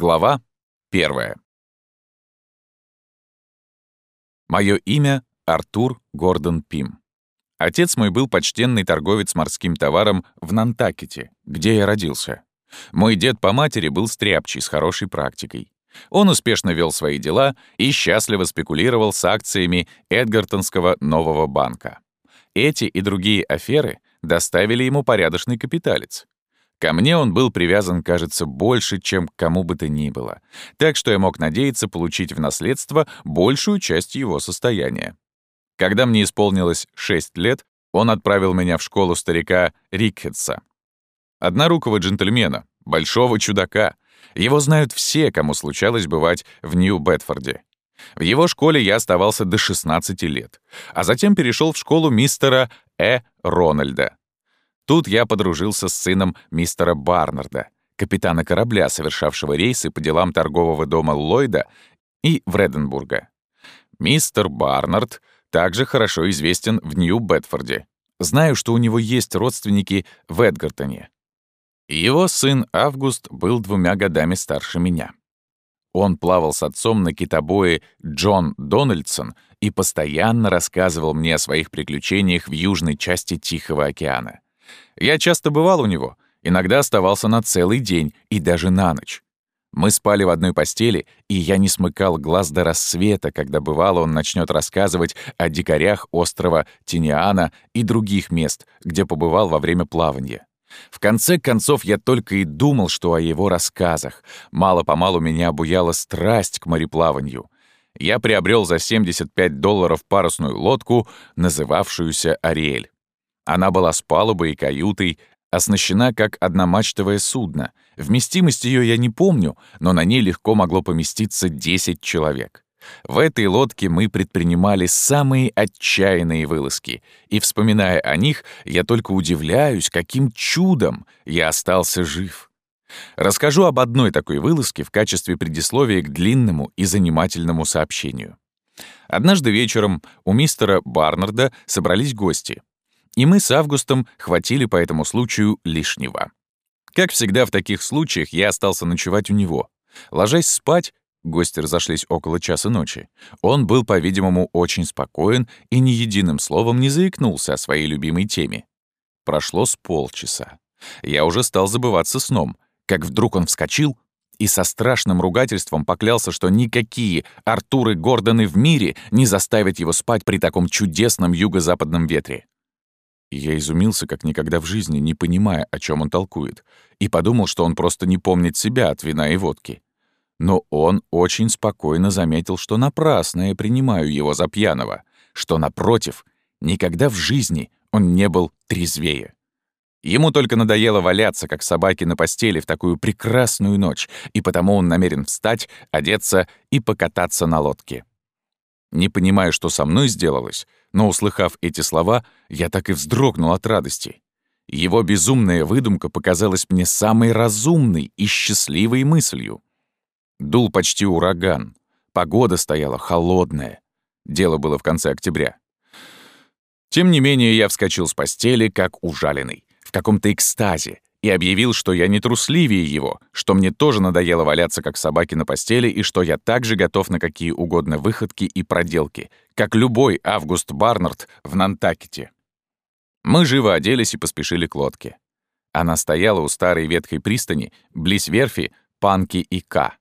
Глава первая. Мое имя — Артур Гордон Пим. Отец мой был почтенный торговец морским товаром в Нантакете, где я родился. Мой дед по матери был стряпчий с хорошей практикой. Он успешно вел свои дела и счастливо спекулировал с акциями Эдгартонского нового банка. Эти и другие аферы доставили ему порядочный капиталец. Ко мне он был привязан, кажется, больше, чем к кому бы то ни было, так что я мог надеяться получить в наследство большую часть его состояния. Когда мне исполнилось 6 лет, он отправил меня в школу старика Рикхетса. Однорукого джентльмена, большого чудака. Его знают все, кому случалось бывать в Нью-Бетфорде. В его школе я оставался до 16 лет, а затем перешел в школу мистера Э. Рональда, Тут я подружился с сыном мистера Барнарда, капитана корабля, совершавшего рейсы по делам торгового дома Ллойда и Вреденбурга. Мистер Барнард также хорошо известен в Нью-Бетфорде. Знаю, что у него есть родственники в Эдгартоне. Его сын Август был двумя годами старше меня. Он плавал с отцом на китобое Джон Дональдсон и постоянно рассказывал мне о своих приключениях в южной части Тихого океана. Я часто бывал у него, иногда оставался на целый день и даже на ночь. Мы спали в одной постели, и я не смыкал глаз до рассвета, когда бывало он начнет рассказывать о дикарях острова Тиниана и других мест, где побывал во время плавания. В конце концов, я только и думал, что о его рассказах. Мало-помалу меня обуяла страсть к мореплаванию. Я приобрел за 75 долларов парусную лодку, называвшуюся «Ариэль». Она была с палубой и каютой, оснащена как одномачтовое судно. Вместимость ее я не помню, но на ней легко могло поместиться 10 человек. В этой лодке мы предпринимали самые отчаянные вылазки, и, вспоминая о них, я только удивляюсь, каким чудом я остался жив. Расскажу об одной такой вылазке в качестве предисловия к длинному и занимательному сообщению. Однажды вечером у мистера Барнарда собрались гости и мы с Августом хватили по этому случаю лишнего. Как всегда в таких случаях, я остался ночевать у него. Ложась спать, гости разошлись около часа ночи, он был, по-видимому, очень спокоен и ни единым словом не заикнулся о своей любимой теме. Прошло с полчаса. Я уже стал забываться сном, как вдруг он вскочил и со страшным ругательством поклялся, что никакие Артуры Гордоны в мире не заставят его спать при таком чудесном юго-западном ветре. Я изумился как никогда в жизни, не понимая, о чем он толкует, и подумал, что он просто не помнит себя от вина и водки. Но он очень спокойно заметил, что напрасно я принимаю его за пьяного, что, напротив, никогда в жизни он не был трезвее. Ему только надоело валяться, как собаки на постели в такую прекрасную ночь, и потому он намерен встать, одеться и покататься на лодке. Не понимаю, что со мной сделалось, но, услыхав эти слова, я так и вздрогнул от радости. Его безумная выдумка показалась мне самой разумной и счастливой мыслью. Дул почти ураган. Погода стояла холодная. Дело было в конце октября. Тем не менее, я вскочил с постели, как ужаленный, в каком-то экстазе, и объявил, что я не трусливее его, что мне тоже надоело валяться как собаки на постели и что я также готов на какие угодно выходки и проделки, как любой Август Барнард в Нантакете. Мы живо оделись и поспешили к лодке. Она стояла у старой ветхой пристани, близ верфи Панки и К,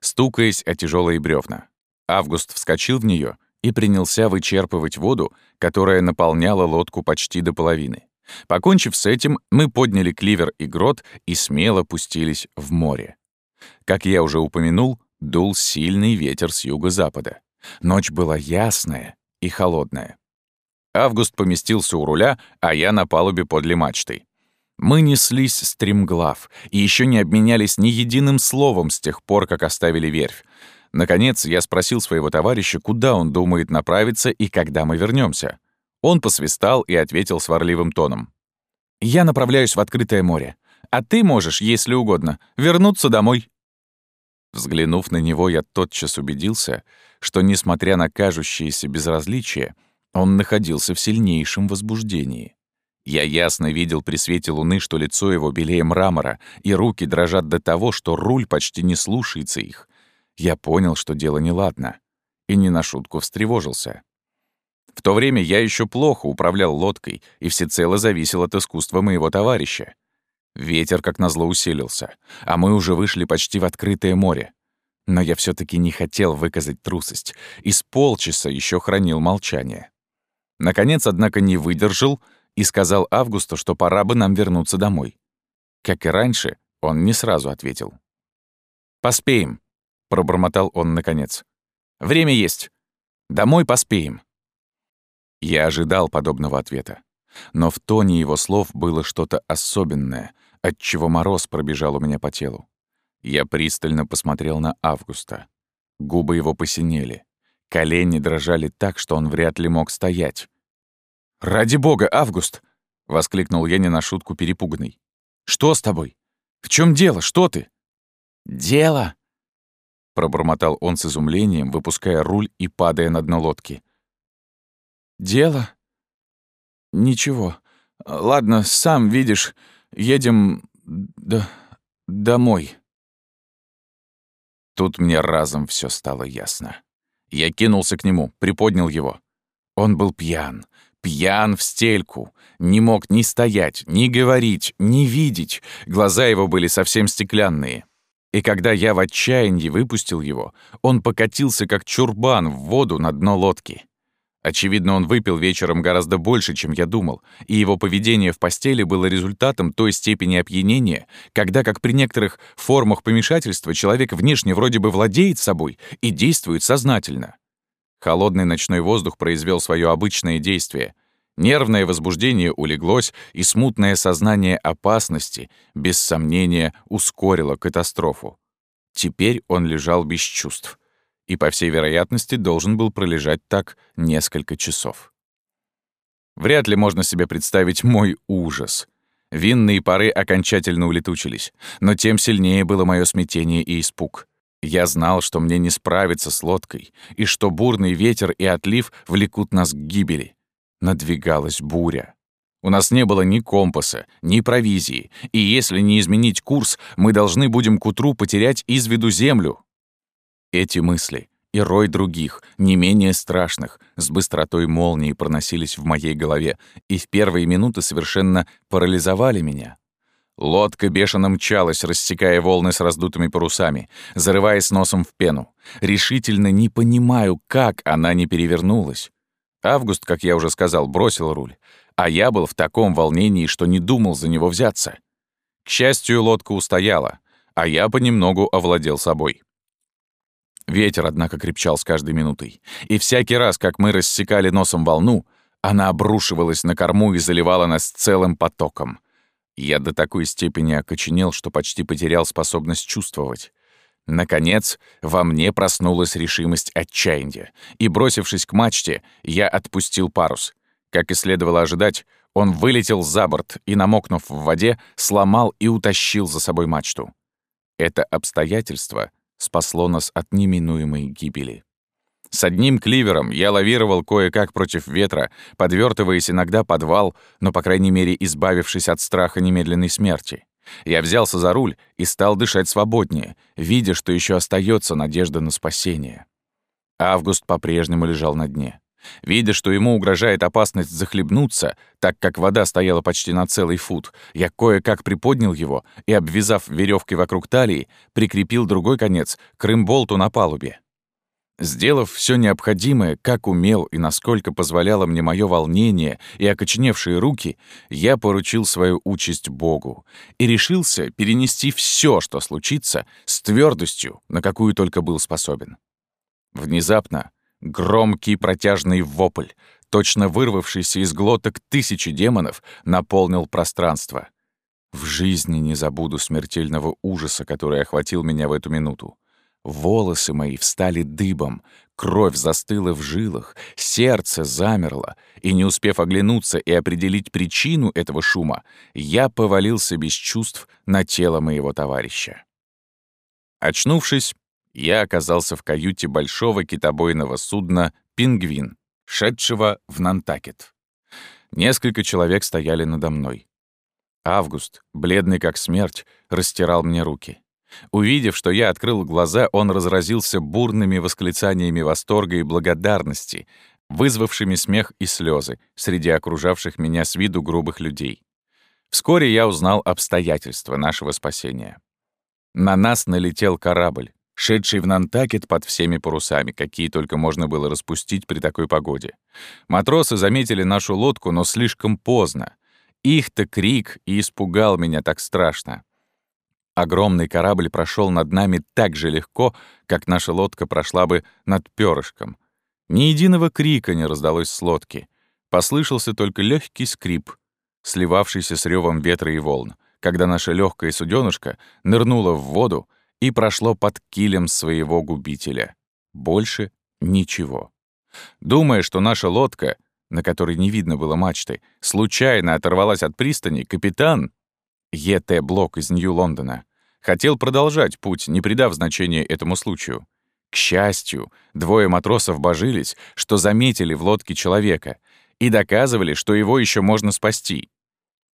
стукаясь о тяжелые бревна. Август вскочил в нее и принялся вычерпывать воду, которая наполняла лодку почти до половины. Покончив с этим, мы подняли кливер и грот и смело пустились в море. Как я уже упомянул, дул сильный ветер с юго-запада. Ночь была ясная и холодная. Август поместился у руля, а я на палубе подле мачты. Мы неслись стремглав и еще не обменялись ни единым словом с тех пор, как оставили верфь. Наконец, я спросил своего товарища, куда он думает направиться и когда мы вернемся. Он посвистал и ответил сварливым тоном. «Я направляюсь в открытое море. А ты можешь, если угодно, вернуться домой». Взглянув на него, я тотчас убедился, что, несмотря на кажущееся безразличие, он находился в сильнейшем возбуждении. Я ясно видел при свете луны, что лицо его белее мрамора, и руки дрожат до того, что руль почти не слушается их. Я понял, что дело неладно, и не на шутку встревожился. В то время я еще плохо управлял лодкой и всецело зависел от искусства моего товарища. Ветер, как назло, усилился, а мы уже вышли почти в открытое море. Но я все таки не хотел выказать трусость, и с полчаса еще хранил молчание. Наконец, однако, не выдержал и сказал Августу, что пора бы нам вернуться домой. Как и раньше, он не сразу ответил. «Поспеем», — пробормотал он наконец. «Время есть. Домой поспеем». Я ожидал подобного ответа. Но в тоне его слов было что-то особенное, отчего мороз пробежал у меня по телу. Я пристально посмотрел на Августа. Губы его посинели. Колени дрожали так, что он вряд ли мог стоять. «Ради бога, Август!» — воскликнул я не на шутку перепуганный. «Что с тобой? В чем дело? Что ты?» «Дело!» — пробормотал он с изумлением, выпуская руль и падая на дно лодки. «Дело? Ничего. Ладно, сам видишь, едем до... домой». Тут мне разом все стало ясно. Я кинулся к нему, приподнял его. Он был пьян, пьян в стельку. Не мог ни стоять, ни говорить, ни видеть. Глаза его были совсем стеклянные. И когда я в отчаянии выпустил его, он покатился как чурбан в воду на дно лодки. Очевидно, он выпил вечером гораздо больше, чем я думал, и его поведение в постели было результатом той степени опьянения, когда, как при некоторых формах помешательства, человек внешне вроде бы владеет собой и действует сознательно. Холодный ночной воздух произвел свое обычное действие. Нервное возбуждение улеглось, и смутное сознание опасности, без сомнения, ускорило катастрофу. Теперь он лежал без чувств — и, по всей вероятности, должен был пролежать так несколько часов. Вряд ли можно себе представить мой ужас. Винные пары окончательно улетучились, но тем сильнее было мое смятение и испуг. Я знал, что мне не справиться с лодкой, и что бурный ветер и отлив влекут нас к гибели. Надвигалась буря. У нас не было ни компаса, ни провизии, и если не изменить курс, мы должны будем к утру потерять из виду землю, эти мысли и рой других, не менее страшных, с быстротой молнии проносились в моей голове и в первые минуты совершенно парализовали меня. Лодка бешено мчалась, рассекая волны с раздутыми парусами, зарываясь носом в пену. Решительно не понимаю, как она не перевернулась. Август, как я уже сказал, бросил руль, а я был в таком волнении, что не думал за него взяться. К счастью, лодка устояла, а я понемногу овладел собой. Ветер, однако, крепчал с каждой минутой. И всякий раз, как мы рассекали носом волну, она обрушивалась на корму и заливала нас целым потоком. Я до такой степени окоченел, что почти потерял способность чувствовать. Наконец, во мне проснулась решимость отчаяния, и, бросившись к мачте, я отпустил парус. Как и следовало ожидать, он вылетел за борт и, намокнув в воде, сломал и утащил за собой мачту. Это обстоятельство спасло нас от неминуемой гибели. С одним кливером я лавировал кое-как против ветра, подвертываясь иногда подвал, но, по крайней мере, избавившись от страха немедленной смерти. Я взялся за руль и стал дышать свободнее, видя, что еще остается надежда на спасение. Август по-прежнему лежал на дне. Видя, что ему угрожает опасность захлебнуться, так как вода стояла почти на целый фут, я кое-как приподнял его и, обвязав веревкой вокруг талии, прикрепил другой конец к рымболту на палубе. Сделав все необходимое, как умел и насколько позволяло мне мое волнение и окоченевшие руки, я поручил свою участь Богу и решился перенести все, что случится, с твердостью, на какую только был способен. Внезапно Громкий протяжный вопль, точно вырвавшийся из глоток тысячи демонов, наполнил пространство. В жизни не забуду смертельного ужаса, который охватил меня в эту минуту. Волосы мои встали дыбом, кровь застыла в жилах, сердце замерло, и не успев оглянуться и определить причину этого шума, я повалился без чувств на тело моего товарища. Очнувшись, я оказался в каюте большого китобойного судна «Пингвин», шедшего в Нантакет. Несколько человек стояли надо мной. Август, бледный как смерть, растирал мне руки. Увидев, что я открыл глаза, он разразился бурными восклицаниями восторга и благодарности, вызвавшими смех и слезы среди окружавших меня с виду грубых людей. Вскоре я узнал обстоятельства нашего спасения. На нас налетел корабль, шедший в Нантакет под всеми парусами, какие только можно было распустить при такой погоде. Матросы заметили нашу лодку, но слишком поздно. Их-то крик и испугал меня так страшно. Огромный корабль прошел над нами так же легко, как наша лодка прошла бы над перышком. Ни единого крика не раздалось с лодки. Послышался только легкий скрип, сливавшийся с ревом ветра и волн, когда наша легкая суденышко нырнула в воду и прошло под килем своего губителя. Больше ничего. Думая, что наша лодка, на которой не видно было мачты, случайно оторвалась от пристани, капитан, Е.Т. Блок из Нью-Лондона, хотел продолжать путь, не придав значения этому случаю. К счастью, двое матросов божились, что заметили в лодке человека и доказывали, что его еще можно спасти.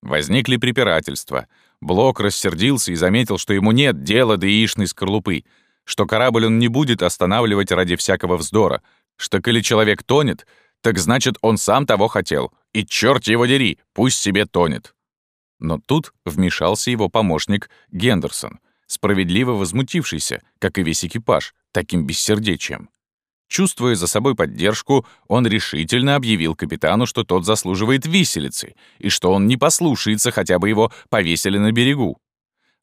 Возникли препирательства. Блок рассердился и заметил, что ему нет дела до яичной скорлупы, что корабль он не будет останавливать ради всякого вздора, что коли человек тонет, так значит, он сам того хотел, и черт его дери, пусть себе тонет. Но тут вмешался его помощник Гендерсон, справедливо возмутившийся, как и весь экипаж, таким бессердечием. Чувствуя за собой поддержку, он решительно объявил капитану, что тот заслуживает виселицы, и что он не послушается, хотя бы его повесили на берегу.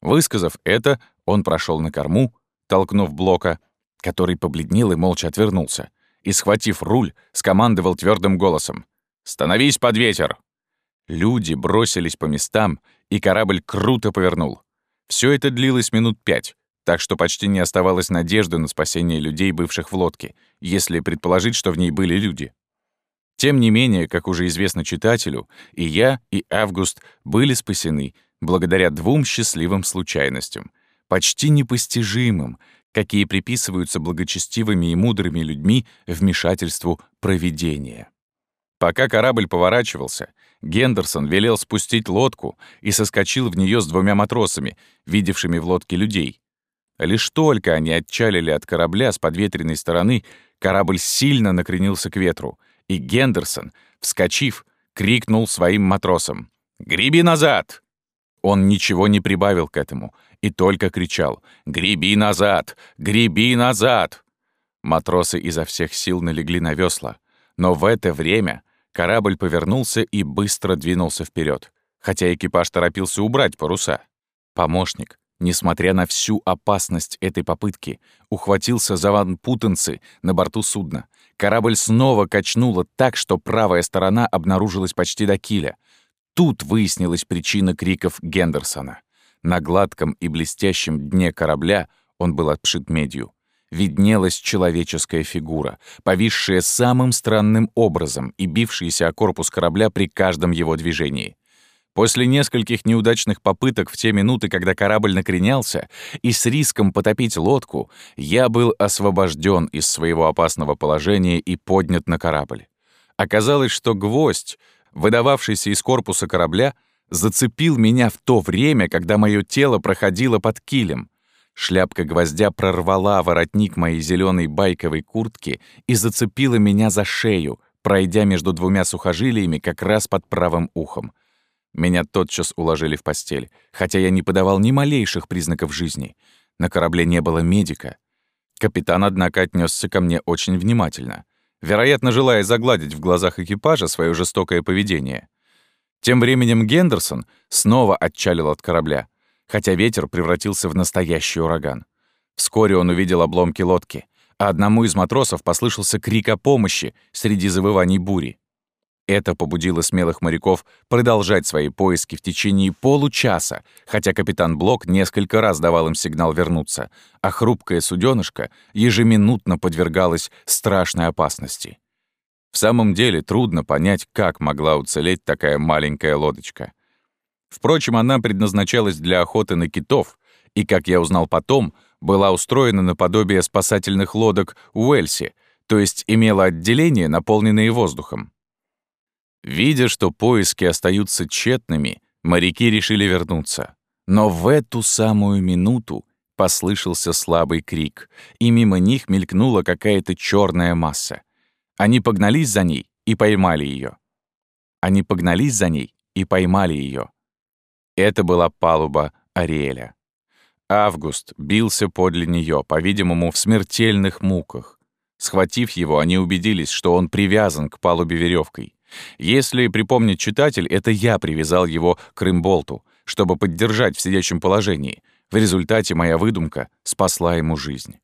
Высказав это, он прошел на корму, толкнув блока, который побледнел и молча отвернулся, и, схватив руль, скомандовал твердым голосом «Становись под ветер!». Люди бросились по местам, и корабль круто повернул. Все это длилось минут пять, так что почти не оставалось надежды на спасение людей, бывших в лодке, если предположить, что в ней были люди. Тем не менее, как уже известно читателю, и я, и Август были спасены благодаря двум счастливым случайностям, почти непостижимым, какие приписываются благочестивыми и мудрыми людьми вмешательству провидения. Пока корабль поворачивался, Гендерсон велел спустить лодку и соскочил в нее с двумя матросами, видевшими в лодке людей. Лишь только они отчалили от корабля с подветренной стороны, корабль сильно накренился к ветру, и Гендерсон, вскочив, крикнул своим матросам «Греби назад!». Он ничего не прибавил к этому и только кричал «Греби назад! Греби назад!». Матросы изо всех сил налегли на весла, но в это время корабль повернулся и быстро двинулся вперед, хотя экипаж торопился убрать паруса. Помощник, несмотря на всю опасность этой попытки, ухватился за ванпутанцы на борту судна. Корабль снова качнуло так, что правая сторона обнаружилась почти до киля. Тут выяснилась причина криков Гендерсона. На гладком и блестящем дне корабля он был отшит медью. Виднелась человеческая фигура, повисшая самым странным образом и бившаяся о корпус корабля при каждом его движении. После нескольких неудачных попыток в те минуты, когда корабль накренялся, и с риском потопить лодку, я был освобожден из своего опасного положения и поднят на корабль. Оказалось, что гвоздь, выдававшийся из корпуса корабля, зацепил меня в то время, когда мое тело проходило под килем. Шляпка гвоздя прорвала воротник моей зеленой байковой куртки и зацепила меня за шею, пройдя между двумя сухожилиями как раз под правым ухом. Меня тотчас уложили в постель, хотя я не подавал ни малейших признаков жизни. На корабле не было медика. Капитан, однако, отнесся ко мне очень внимательно, вероятно, желая загладить в глазах экипажа свое жестокое поведение. Тем временем Гендерсон снова отчалил от корабля, хотя ветер превратился в настоящий ураган. Вскоре он увидел обломки лодки, а одному из матросов послышался крик о помощи среди завываний бури. Это побудило смелых моряков продолжать свои поиски в течение получаса, хотя капитан Блок несколько раз давал им сигнал вернуться, а хрупкое суденышко ежеминутно подвергалось страшной опасности. В самом деле трудно понять, как могла уцелеть такая маленькая лодочка. Впрочем, она предназначалась для охоты на китов, и, как я узнал потом, была устроена наподобие спасательных лодок Уэльси, то есть имела отделение, наполненное воздухом. Видя, что поиски остаются тщетными, моряки решили вернуться. Но в эту самую минуту послышался слабый крик, и мимо них мелькнула какая-то черная масса. Они погнались за ней и поймали ее. Они погнались за ней и поймали ее. Это была палуба Ариэля. Август бился подле нее, по-видимому, в смертельных муках. Схватив его, они убедились, что он привязан к палубе веревкой. Если припомнит читатель, это я привязал его к рымболту, чтобы поддержать в сидячем положении. В результате моя выдумка спасла ему жизнь.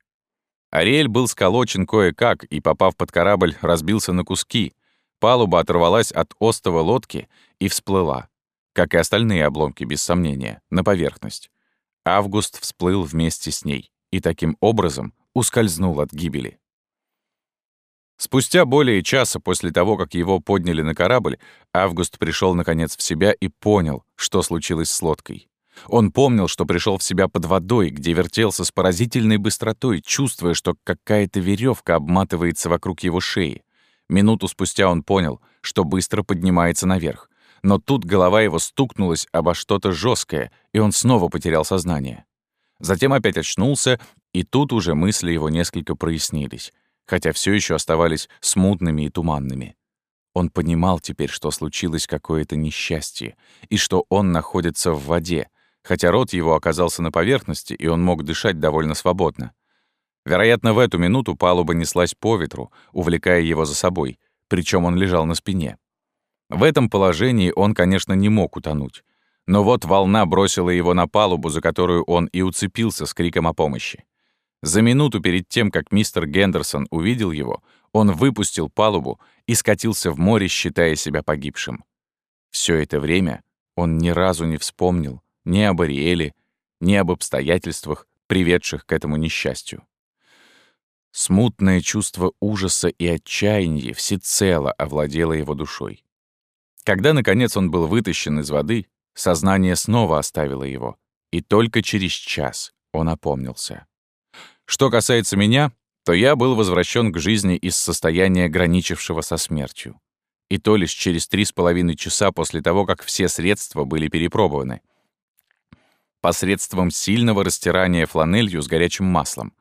Ариэль был сколочен кое-как и, попав под корабль, разбился на куски. Палуба оторвалась от остова лодки и всплыла, как и остальные обломки, без сомнения, на поверхность. Август всплыл вместе с ней и таким образом ускользнул от гибели. Спустя более часа после того, как его подняли на корабль, Август пришел наконец в себя и понял, что случилось с лодкой. Он помнил, что пришел в себя под водой, где вертелся с поразительной быстротой, чувствуя, что какая-то веревка обматывается вокруг его шеи. Минуту спустя он понял, что быстро поднимается наверх. Но тут голова его стукнулась обо что-то жесткое, и он снова потерял сознание. Затем опять очнулся, и тут уже мысли его несколько прояснились, хотя все еще оставались смутными и туманными. Он понимал теперь, что случилось какое-то несчастье, и что он находится в воде, хотя рот его оказался на поверхности, и он мог дышать довольно свободно. Вероятно, в эту минуту палуба неслась по ветру, увлекая его за собой, причем он лежал на спине. В этом положении он, конечно, не мог утонуть. Но вот волна бросила его на палубу, за которую он и уцепился с криком о помощи. За минуту перед тем, как мистер Гендерсон увидел его, он выпустил палубу и скатился в море, считая себя погибшим. Все это время он ни разу не вспомнил ни об Ариэле, ни об обстоятельствах, приведших к этому несчастью. Смутное чувство ужаса и отчаяния всецело овладело его душой. Когда, наконец, он был вытащен из воды, сознание снова оставило его, и только через час он опомнился. Что касается меня, то я был возвращен к жизни из состояния, граничившего со смертью. И то лишь через три с половиной часа после того, как все средства были перепробованы. Посредством сильного растирания фланелью с горячим маслом.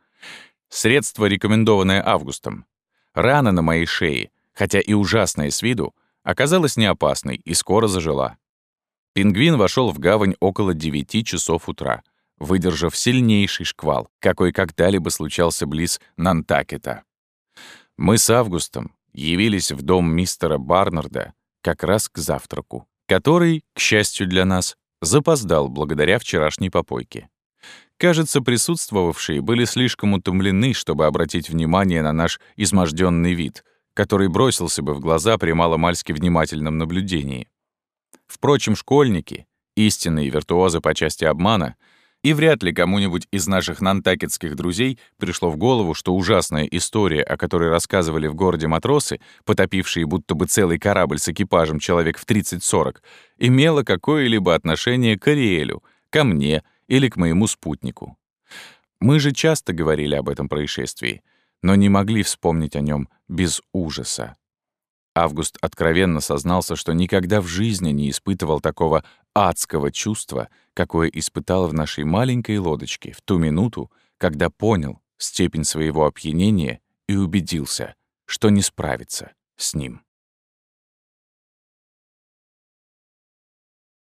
Средство, рекомендованное Августом. Рана на моей шее, хотя и ужасная с виду, оказалась не опасной и скоро зажила. Пингвин вошел в гавань около 9 часов утра — выдержав сильнейший шквал, какой когда-либо случался близ Нантакета. Мы с Августом явились в дом мистера Барнарда как раз к завтраку, который, к счастью для нас, запоздал благодаря вчерашней попойке. Кажется, присутствовавшие были слишком утомлены, чтобы обратить внимание на наш изможденный вид, который бросился бы в глаза при маломальски внимательном наблюдении. Впрочем, школьники, истинные виртуозы по части обмана, и вряд ли кому-нибудь из наших нантакетских друзей пришло в голову, что ужасная история, о которой рассказывали в городе матросы, потопившие будто бы целый корабль с экипажем человек в 30-40, имела какое-либо отношение к Ариэлю, ко мне или к моему спутнику. Мы же часто говорили об этом происшествии, но не могли вспомнить о нем без ужаса. Август откровенно сознался, что никогда в жизни не испытывал такого адского чувства, какое испытал в нашей маленькой лодочке в ту минуту, когда понял степень своего опьянения и убедился, что не справится с ним.